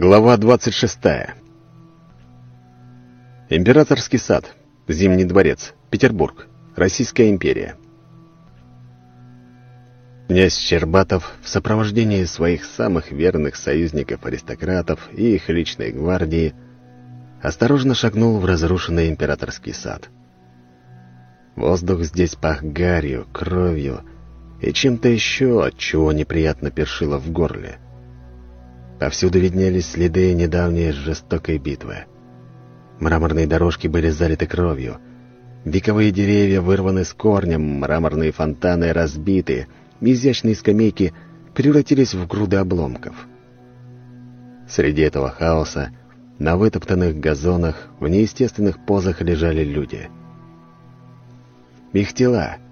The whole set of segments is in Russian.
Глава 26. Императорский сад. Зимний дворец. Петербург. Российская империя. Князь Щербатов в сопровождении своих самых верных союзников-аристократов и их личной гвардии осторожно шагнул в разрушенный императорский сад. Воздух здесь пах гарью, кровью и чем-то еще, от чего неприятно першило в горле. Повсюду виднелись следы недавней жестокой битвы. Мраморные дорожки были залиты кровью. Вековые деревья вырваны с корнем, мраморные фонтаны разбиты, изящные скамейки превратились в груды обломков. Среди этого хаоса на вытоптанных газонах в неестественных позах лежали люди. Их тела —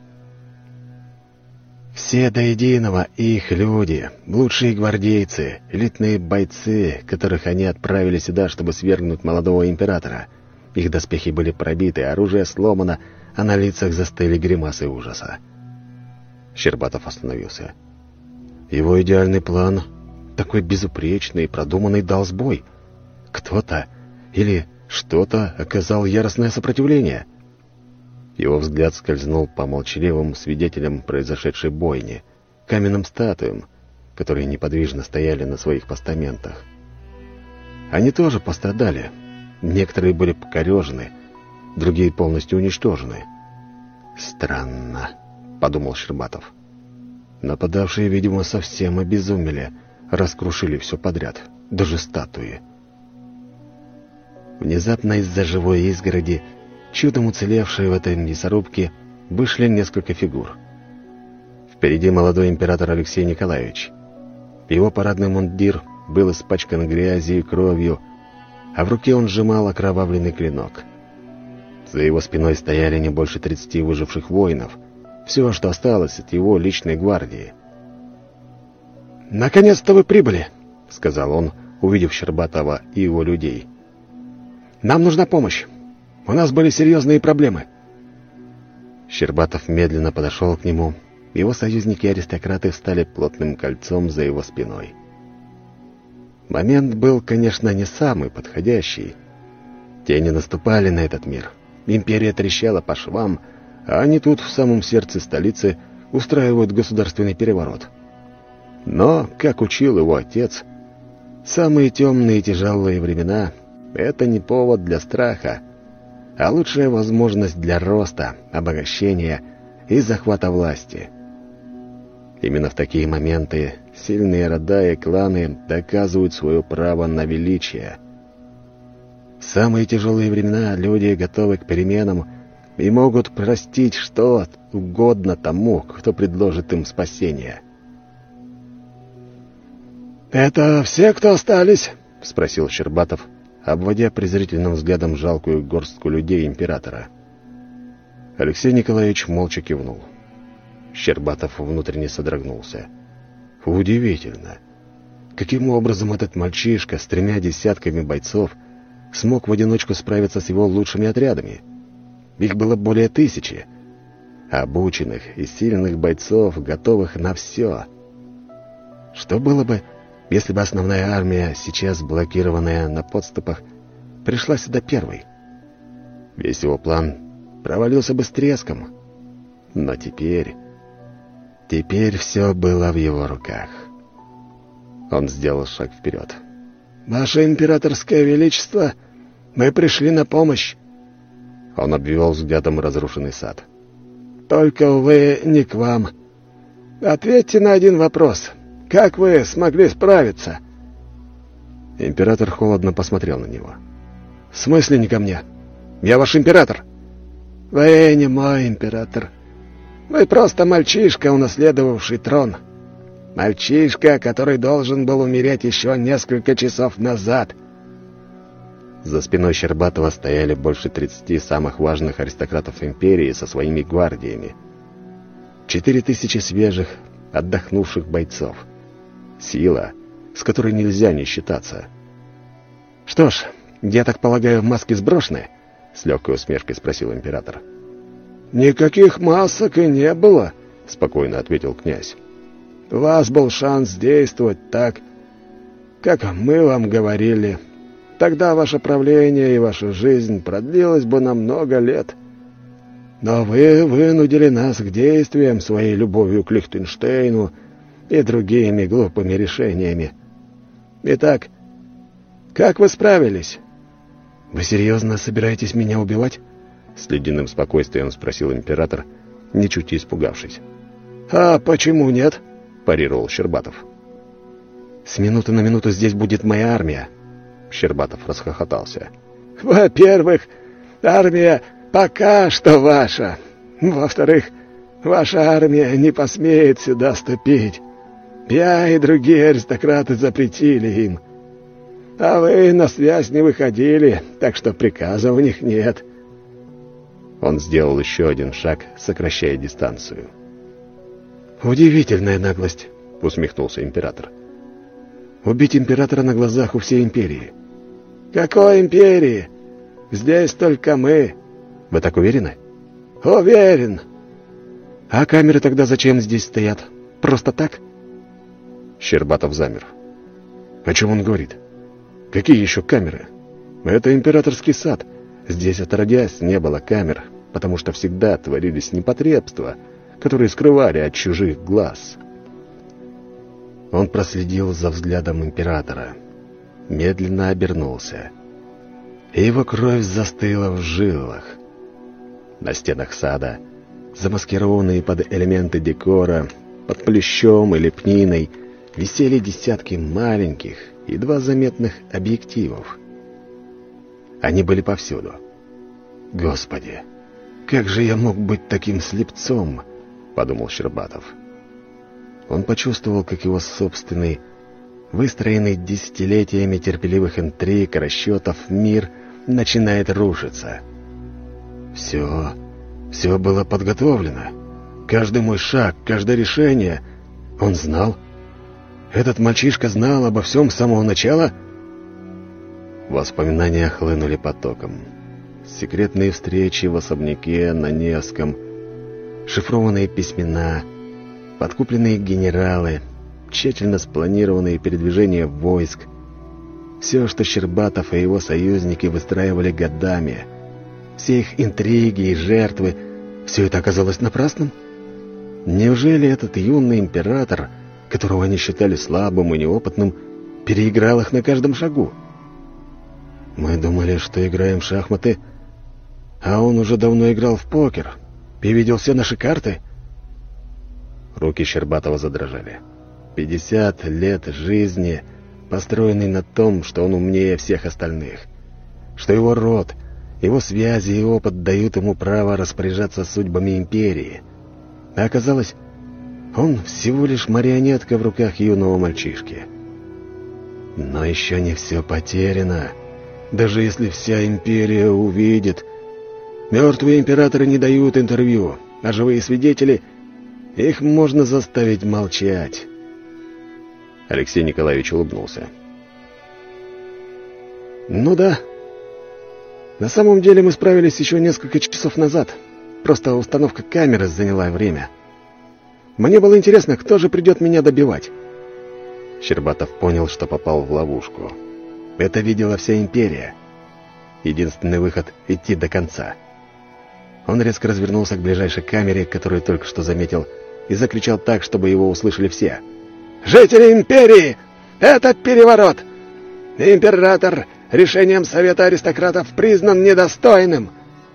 все до единого их люди, лучшие гвардейцы, элитные бойцы, которых они отправили сюда, чтобы свергнуть молодого императора. Их доспехи были пробиты, оружие сломано, а на лицах застыли гримасы ужаса. Щербатов остановился. Его идеальный план, такой безупречный и продуманный, дал сбой. Кто-то или что-то оказал яростное сопротивление — его взгляд скользнул по молчаливым свидетелям произошедшей бойни, каменным статуям, которые неподвижно стояли на своих постаментах. Они тоже пострадали. Некоторые были покорежены, другие полностью уничтожены. «Странно», — подумал Щербатов. Нападавшие, видимо, совсем обезумели, раскрушили все подряд, даже статуи. Внезапно из-за живой изгороди чудом уцелевшие в этой мясорубке, вышли несколько фигур. Впереди молодой император Алексей Николаевич. Его парадный мундир был испачкан грязью и кровью, а в руке он сжимал окровавленный клинок. За его спиной стояли не больше тридцати выживших воинов, все, что осталось от его личной гвардии. «Наконец-то вы прибыли!» — сказал он, увидев Щербатова и его людей. «Нам нужна помощь. У нас были серьезные проблемы». Щербатов медленно подошел к нему. Его союзники-аристократы встали плотным кольцом за его спиной. Момент был, конечно, не самый подходящий. Тени наступали на этот мир. Империя трещала по швам, а они тут, в самом сердце столицы, устраивают государственный переворот. Но, как учил его отец, самые темные и тяжелые времена — это не повод для страха, а лучшая возможность для роста, обогащения и захвата власти. Именно в такие моменты сильные рода и кланы доказывают свое право на величие. В самые тяжелые времена люди готовы к переменам и могут простить что угодно тому, кто предложит им спасение. «Это все, кто остались?» — спросил Щербатов, обводя презрительным взглядом жалкую горстку людей императора. Алексей Николаевич молча кивнул. Щербатов внутренне содрогнулся. Удивительно. Каким образом этот мальчишка с тремя десятками бойцов смог в одиночку справиться с его лучшими отрядами? Их было более тысячи. Обученных и сильных бойцов, готовых на все. Что было бы, если бы основная армия, сейчас блокированная на подступах, пришла сюда первой. Весь его план провалился бы с треском. Но теперь... Теперь все было в его руках. Он сделал шаг вперед. «Ваше императорское величество, мы пришли на помощь!» Он обвел взглядом разрушенный сад. «Только, увы, не к вам. Ответьте на один вопрос. Как вы смогли справиться?» Император холодно посмотрел на него. «В смысле не ко мне? Я ваш император!» «Вы не мой император. Вы просто мальчишка, унаследовавший трон. Мальчишка, который должен был умереть еще несколько часов назад». За спиной Щербатова стояли больше тридцати самых важных аристократов империи со своими гвардиями. Четыре тысячи свежих, отдохнувших бойцов — Сила, с которой нельзя не считаться. «Что ж, я так полагаю, маски сброшены?» — с легкой усмешкой спросил император. «Никаких масок и не было», — спокойно ответил князь. «У вас был шанс действовать так, как мы вам говорили. Тогда ваше правление и ваша жизнь продлилось бы на много лет. Но вы вынудили нас к действиям своей любовью к Лихтенштейну и другими глупыми решениями. Итак, как вы справились?» «Вы серьезно собираетесь меня убивать?» С ледяным спокойствием спросил император, ничуть испугавшись. «А почему нет?» — парировал Щербатов. «С минуты на минуту здесь будет моя армия!» Щербатов расхохотался. «Во-первых, армия пока что ваша. Во-вторых, ваша армия не посмеет сюда ступить. Я и другие аристократы запретили им. А вы на связь не выходили, так что приказа у них нет». Он сделал еще один шаг, сокращая дистанцию. «Удивительная наглость», — усмехнулся император. «Убить императора на глазах у всей империи». «Какой империи? Здесь только мы». «Вы так уверены?» «Уверен». «А камеры тогда зачем здесь стоят? Просто так?» Щербатов замер. «О чем он говорит? Какие еще камеры? Это императорский сад. Здесь отродясь не было камер, потому что всегда творились непотребства, которые скрывали от чужих глаз». Он проследил за взглядом императора, медленно обернулся, и его кровь застыла в жилах. На стенах сада, замаскированные под элементы декора, под плещом и лепниной, висели десятки маленьких, едва заметных объективов. Они были повсюду. «Господи, как же я мог быть таким слепцом?» — подумал Щербатов. Он почувствовал, как его собственный, выстроенный десятилетиями терпеливых интриг, расчетов мир начинает рушиться. Все, все было подготовлено. Каждый мой шаг, каждое решение. Он знал. Этот мальчишка знал обо всем с самого начала. Воспоминания хлынули потоком. Секретные встречи в особняке на Невском, шифрованные письмена, подкупленные генералы, тщательно спланированные передвижения войск. Все, что Щербатов и его союзники выстраивали годами, все их интриги и жертвы, все это оказалось напрасным? Неужели этот юный император которого они считали слабым и неопытным, переиграл их на каждом шагу. Мы думали, что играем в шахматы, а он уже давно играл в покер и видел все наши карты. Руки Щербатова задрожали. Пятьдесят лет жизни, построенный на том, что он умнее всех остальных, что его род, его связи и опыт дают ему право распоряжаться судьбами империи. А оказалось, он всего лишь марионетка в руках юного мальчишки. Но еще не все потеряно. Даже если вся империя увидит. Мертвые императоры не дают интервью, а живые свидетели, их можно заставить молчать. Алексей Николаевич улыбнулся. «Ну да. На самом деле мы справились еще несколько часов назад. Просто установка камеры заняла время». Мне было интересно, кто же придет меня добивать. Щербатов понял, что попал в ловушку. Это видела вся империя. Единственный выход — идти до конца. Он резко развернулся к ближайшей камере, которую только что заметил, и закричал так, чтобы его услышали все. «Жители империи! Это переворот! Император решением Совета Аристократов признан недостойным!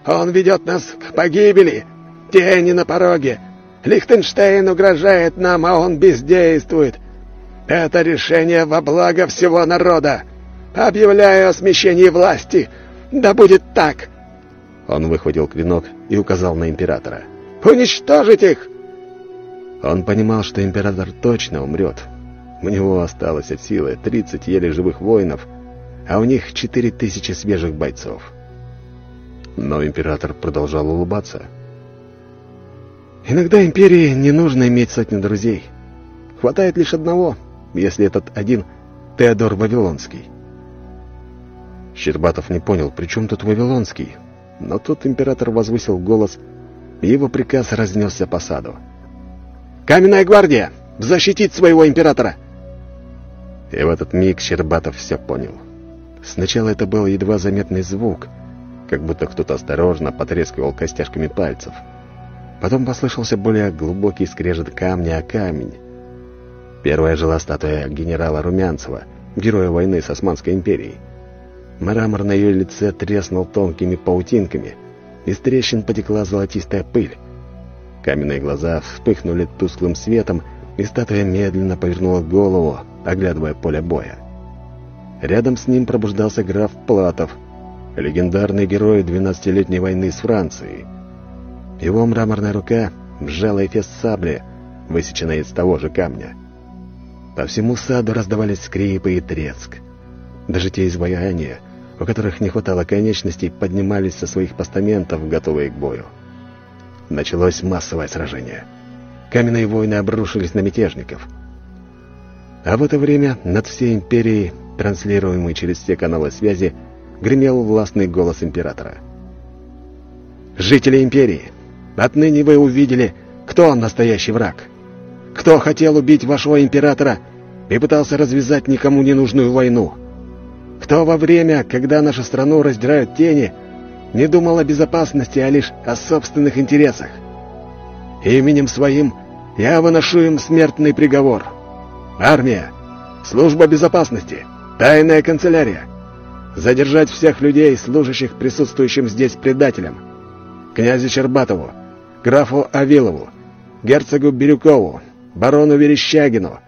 Он ведет нас к погибели! Тени на пороге! Лихтенштейн угрожает нам, а он бездействует. Это решение во благо всего народа. Объявляю о смещении власти. Да будет так!» Он выхватил клинок и указал на императора. «Уничтожить их!» Он понимал, что император точно умрет. У него осталось от силы 30 еле живых воинов, а у них 4000 свежих бойцов. Но император продолжал улыбаться. Иногда империи не нужно иметь сотни друзей. Хватает лишь одного, если этот один — Теодор Вавилонский. Щербатов не понял, при чем тут Вавилонский, но тут император возвысил голос, и его приказ разнесся по саду. «Каменная гвардия! Защитить своего императора!» И в этот миг Щербатов все понял. Сначала это был едва заметный звук, как будто кто-то осторожно потрескивал костяшками пальцев. Потом послышался более глубокий скрежет камня о камень. Первая жила статуя генерала Румянцева, героя войны с Османской империей. Мрамор на ее лице треснул тонкими паутинками. Из трещин потекла золотистая пыль. Каменные глаза вспыхнули тусклым светом, и статуя медленно повернула голову, оглядывая поле боя. Рядом с ним пробуждался граф Платов, легендарный герой 12-летней войны с Францией. Его мраморная рука сжала эфес сабли, высеченной из того же камня. По всему саду раздавались скрипы и треск. Даже те изваяния, у которых не хватало конечностей, поднимались со своих постаментов, готовые к бою. Началось массовое сражение. Каменные войны обрушились на мятежников. А в это время над всей империей, транслируемый через все каналы связи, гремел властный голос императора. «Жители империи, отныне вы увидели, кто настоящий враг. Кто хотел убить вашего императора и пытался развязать никому не нужную войну. Кто во время, когда нашу страну раздирают тени, не думал о безопасности, а лишь о собственных интересах. Именем своим я выношу им смертный приговор. Армия, служба безопасности, тайная канцелярия. Задержать всех людей, служащих присутствующим здесь предателям. Князю Щербатову, графу Авилову, герцогу Бирюкову, барону Верещагину.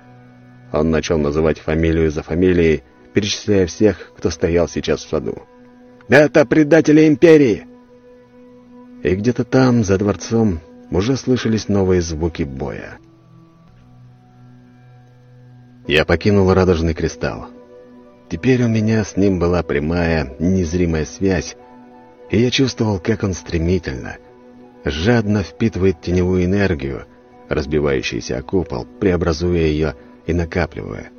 Он начал называть фамилию за фамилией, перечисляя всех, кто стоял сейчас в саду. Это предатели империи!» И где-то там, за дворцом, уже слышались новые звуки боя. Я покинул радужный кристалл. Теперь у меня с ним была прямая, незримая связь, и я чувствовал, как он стремительно, жадно впитывает теневую энергию, разбивающуюся о купол, преобразуя ее и накапливая.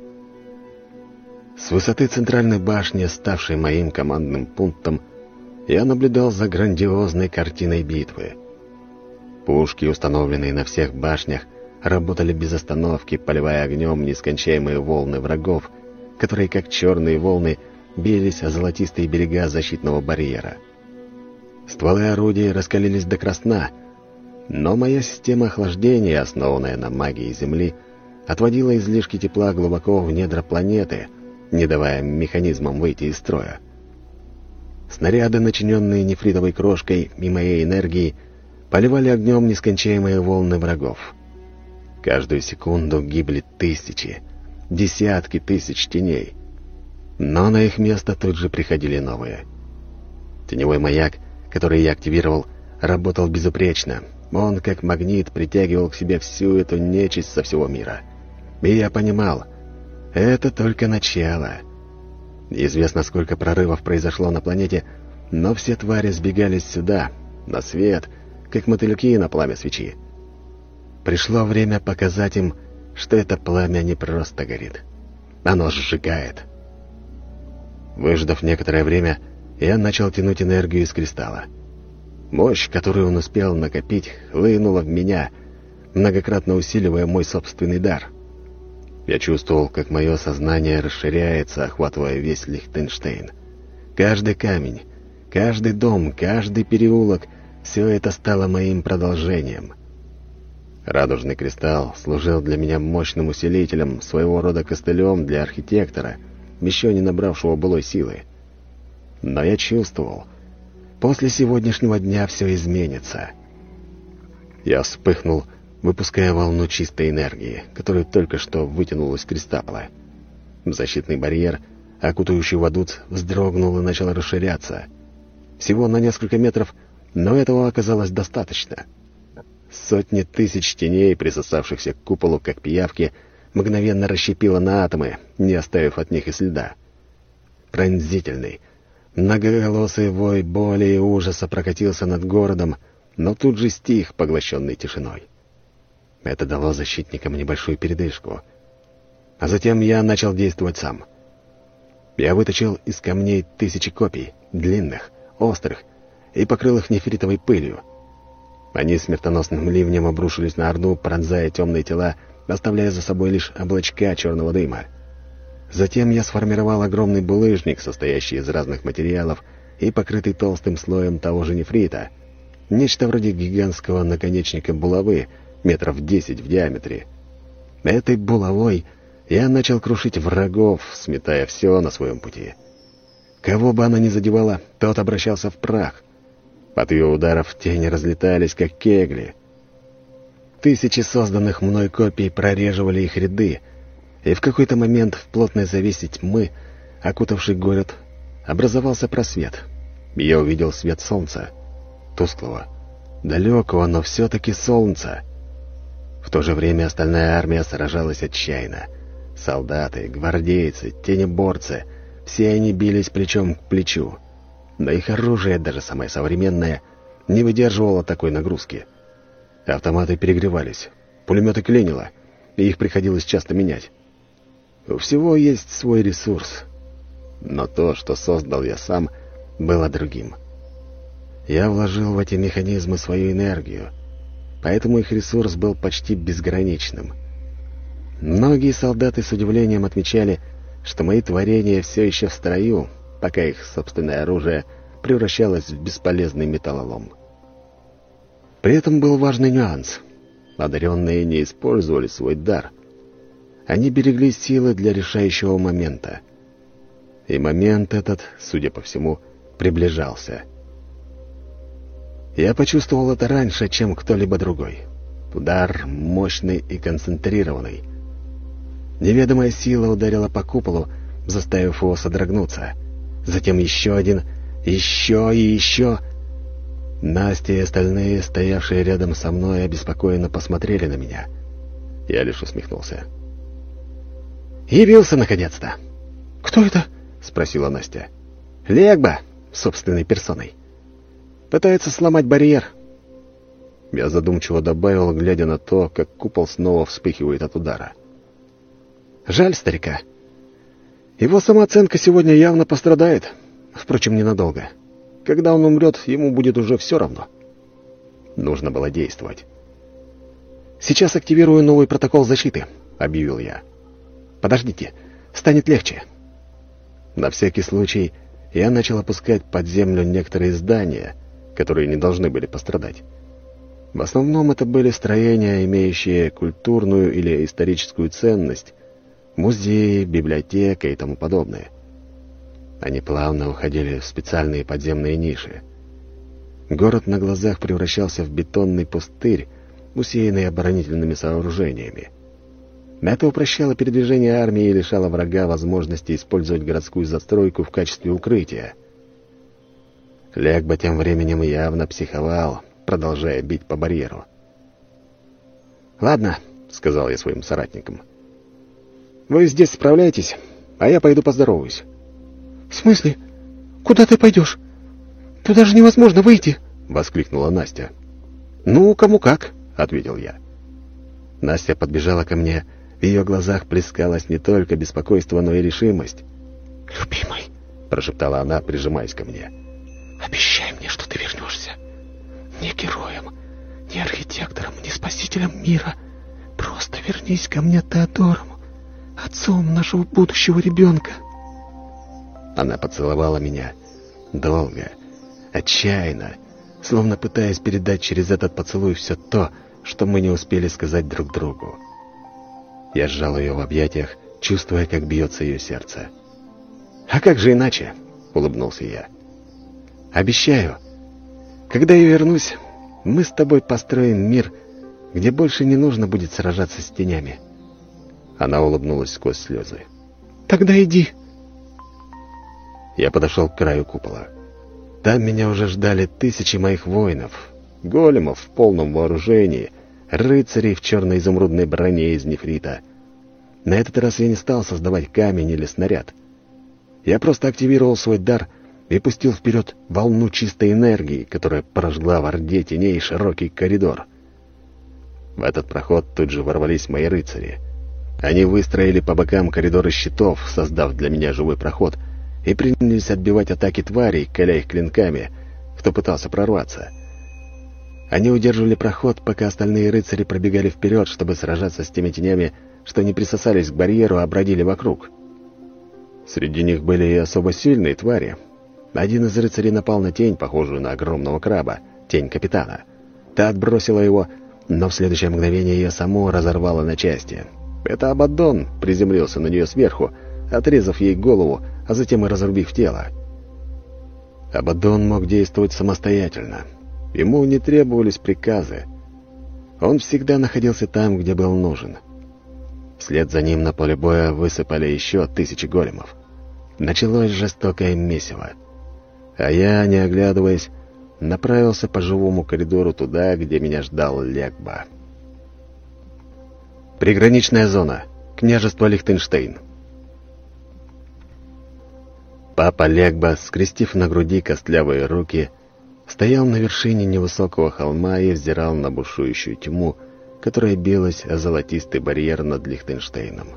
С высоты центральной башни, ставшей моим командным пунктом, я наблюдал за грандиозной картиной битвы. Пушки, установленные на всех башнях, работали без остановки, поливая огнем нескончаемые волны врагов, которые, как черные волны, бились о золотистые берега защитного барьера. Стволы орудий раскалились до красна, но моя система охлаждения, основанная на магии Земли, отводила излишки тепла глубоко в недра планеты — не давая механизмам выйти из строя. Снаряды, начиненные нефритовой крошкой и моей энергией, поливали огнем нескончаемые волны врагов. Каждую секунду гибли тысячи, десятки тысяч теней. Но на их место тут же приходили новые. Теневой маяк, который я активировал, работал безупречно. Он, как магнит, притягивал к себе всю эту нечисть со всего мира. И я понимал — это только начало. Неизвестно, сколько прорывов произошло на планете, но все твари сбегались сюда, на свет, как мотыльки на пламя свечи. Пришло время показать им, что это пламя не просто горит. Оно сжигает. Выждав некоторое время, я начал тянуть энергию из кристалла. Мощь, которую он успел накопить, хлынула в меня, многократно усиливая мой собственный дар — я чувствовал, как мое сознание расширяется, охватывая весь Лихтенштейн. Каждый камень, каждый дом, каждый переулок — все это стало моим продолжением. Радужный кристалл служил для меня мощным усилителем, своего рода костылем для архитектора, еще не набравшего былой силы. Но я чувствовал, после сегодняшнего дня все изменится. Я вспыхнул — выпуская волну чистой энергии, которую только что вытянул из кристалла. Защитный барьер, окутывающий Вадуц, вздрогнул и начал расширяться. Всего на несколько метров, но этого оказалось достаточно. Сотни тысяч теней, присосавшихся к куполу, как пиявки, мгновенно расщепило на атомы, не оставив от них и следа. Пронзительный, многоголосый вой боли и ужаса прокатился над городом, но тут же стих, поглощенный тишиной. Это дало защитникам небольшую передышку. А затем я начал действовать сам. Я вытащил из камней тысячи копий, длинных, острых, и покрыл их нефритовой пылью. Они смертоносным ливнем обрушились на Орду, пронзая темные тела, оставляя за собой лишь облачка черного дыма. Затем я сформировал огромный булыжник, состоящий из разных материалов и покрытый толстым слоем того же нефрита. Нечто вроде гигантского наконечника булавы, метров десять в диаметре. Этой булавой я начал крушить врагов, сметая все на своем пути. Кого бы она ни задевала, тот обращался в прах. От ее ударов тени разлетались, как кегли. Тысячи созданных мной копий прореживали их ряды, и в какой-то момент в плотной завесе тьмы, окутавший город, образовался просвет. Я увидел свет солнца, тусклого, далекого, но все-таки солнца. В то же время остальная армия сражалась отчаянно. Солдаты, гвардейцы, тенеборцы — все они бились плечом к плечу. Но их оружие, даже самое современное, не выдерживало такой нагрузки. Автоматы перегревались, пулеметы клинило, и их приходилось часто менять. У всего есть свой ресурс. Но то, что создал я сам, было другим. Я вложил в эти механизмы свою энергию, поэтому их ресурс был почти безграничным. Многие солдаты с удивлением отмечали, что мои творения все еще в строю, пока их собственное оружие превращалось в бесполезный металлолом. При этом был важный нюанс. Одаренные не использовали свой дар — они берегли силы для решающего момента. И момент этот, судя по всему, приближался. Я почувствовал это раньше, чем кто-либо другой. Удар мощный и концентрированный. Неведомая сила ударила по куполу, заставив его содрогнуться. Затем еще один, еще и еще... Настя и остальные, стоявшие рядом со мной, обеспокоенно посмотрели на меня. Я лишь усмехнулся. «Явился, наконец-то!» «Кто это?» — спросила Настя. «Легба, собственной персоной. Пытается сломать барьер». Я задумчиво добавил, глядя на то, как купол снова вспыхивает от удара. «Жаль старика. Его самооценка сегодня явно пострадает. Впрочем, ненадолго. Когда он умрет, ему будет уже все равно». Нужно было действовать. «Сейчас активирую новый протокол защиты», — объявил я. Подождите, станет легче. На всякий случай я начал опускать под землю некоторые здания, которые не должны были пострадать. В основном это были строения, имеющие культурную или историческую ценность, музеи, библиотека и тому подобное. Они плавно уходили в специальные подземные ниши. Город на глазах превращался в бетонный пустырь, усеянный оборонительными сооружениями. Это упрощало передвижение армии и лишало врага возможности использовать городскую застройку в качестве укрытия. Легба тем временем явно психовал, продолжая бить по барьеру. «Ладно», — сказал я своим соратникам. «Вы здесь справляетесь, а я пойду поздороваюсь». «В смысле? Куда ты пойдешь? Туда же невозможно выйти!» — воскликнула Настя. «Ну, кому как», — ответил я. Настя подбежала ко мне в ее глазах плескалось не только беспокойство, но и решимость. «Любимый», — прошептала она, прижимаясь ко мне, — «обещай мне, что ты вернешься. Не героем, не архитектором, не спасителем мира. Просто вернись ко мне Теодором, отцом нашего будущего ребенка». Она поцеловала меня долго, отчаянно, словно пытаясь передать через этот поцелуй все то, что мы не успели сказать друг другу. Я сжал ее в объятиях, чувствуя, как бьется ее сердце. «А как же иначе?» — улыбнулся я. «Обещаю, когда я вернусь, мы с тобой построим мир, где больше не нужно будет сражаться с тенями». Она улыбнулась сквозь слезы. «Тогда иди». Я подошел к краю купола. Там меня уже ждали тысячи моих воинов, големов в полном вооружении — рыцарей в черной изумрудной броне из нефрита. На этот раз я не стал создавать камень или снаряд. Я просто активировал свой дар и пустил вперед волну чистой энергии, которая прожгла в орде теней широкий коридор. В этот проход тут же ворвались мои рыцари. Они выстроили по бокам коридоры щитов, создав для меня живой проход, и принялись отбивать атаки тварей, коля их клинками, кто пытался прорваться — они удерживали проход, пока остальные рыцари пробегали вперед, чтобы сражаться с теми тенями, что не присосались к барьеру, а бродили вокруг. Среди них были и особо сильные твари. Один из рыцарей напал на тень, похожую на огромного краба, тень капитана. Та отбросила его, но в следующее мгновение ее само разорвало на части. Это Абаддон приземлился на нее сверху, отрезав ей голову, а затем и разрубив тело. Абаддон мог действовать самостоятельно. Ему не требовались приказы. Он всегда находился там, где был нужен. Вслед за ним на поле боя высыпали еще тысячи големов. Началось жестокое месиво. А я, не оглядываясь, направился по живому коридору туда, где меня ждал Легба. Приграничная зона. Княжество Лихтенштейн. Папа Легба, скрестив на груди костлявые руки, стоял на вершине невысокого холма и взирал на бушующую тьму, которая билась о золотистый барьер над Лихтенштейном.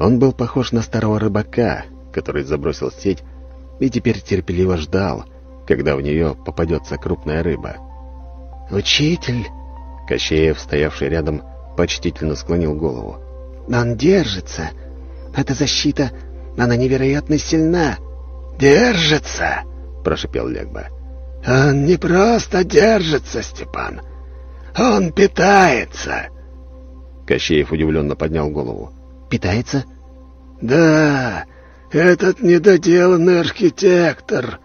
Он был похож на старого рыбака, который забросил сеть и теперь терпеливо ждал, когда в нее попадется крупная рыба. «Учитель!» Кощеев, стоявший рядом, почтительно склонил голову. «Он держится. Эта защита, она невероятно сильна». «Держится!» — прошипел Легба. «Он не просто держится, Степан. Он питается!» Кощеев удивленно поднял голову. «Питается?» «Да, этот недоделанный архитектор.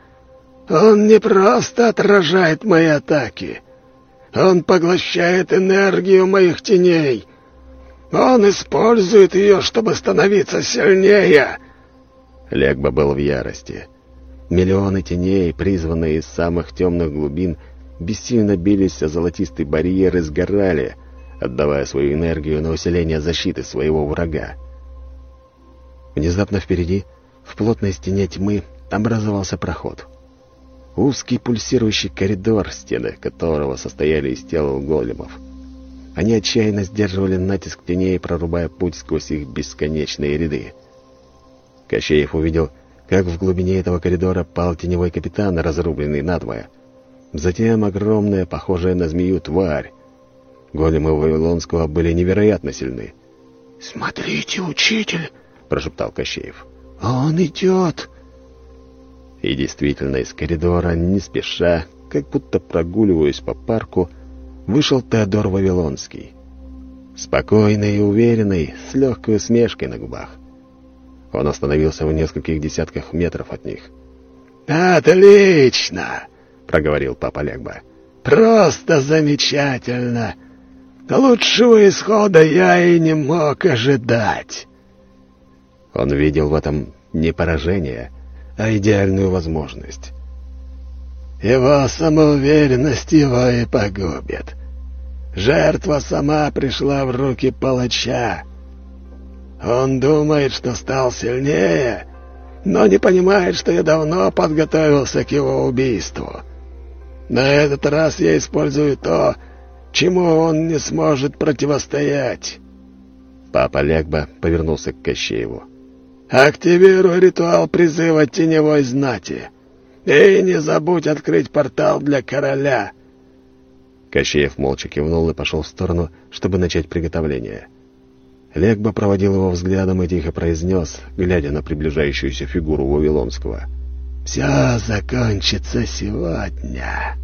Он не просто отражает мои атаки. Он поглощает энергию моих теней. Он использует ее, чтобы становиться сильнее». Легба был в ярости. Миллионы теней, призванные из самых темных глубин, бессильно бились о золотистый барьер и сгорали, отдавая свою энергию на усиление защиты своего врага. Внезапно впереди, в плотной стене тьмы, образовался проход. Узкий пульсирующий коридор, стены которого состояли из тел големов. Они отчаянно сдерживали натиск теней, прорубая путь сквозь их бесконечные ряды. Кощеев увидел, как в глубине этого коридора пал теневой капитан, разрубленный надвое. Затем огромная, похожая на змею, тварь. Големы Вавилонского были невероятно сильны. «Смотрите, учитель!» — прошептал Кощеев. «Он идет!» И действительно, из коридора, не спеша, как будто прогуливаясь по парку, вышел Теодор Вавилонский. Спокойный и уверенный, с легкой усмешкой на губах. Он остановился в нескольких десятках метров от них. «Отлично!» — проговорил папа Легба. «Просто замечательно! Лучшего исхода я и не мог ожидать!» Он видел в этом не поражение, а идеальную возможность. «Его самоуверенность его и погубит. Жертва сама пришла в руки палача. Он думает, что стал сильнее, но не понимает, что я давно подготовился к его убийству. На этот раз я использую то, чему он не сможет противостоять». Папа Легба повернулся к Кощееву. Активируй ритуал призыва теневой знати. И не забудь открыть портал для короля. Кощеев молча кивнул и пошел в сторону, чтобы начать приготовление. Легба проводил его взглядом и тихо произнес, глядя на приближающуюся фигуру Вавилонского. «Все закончится сегодня».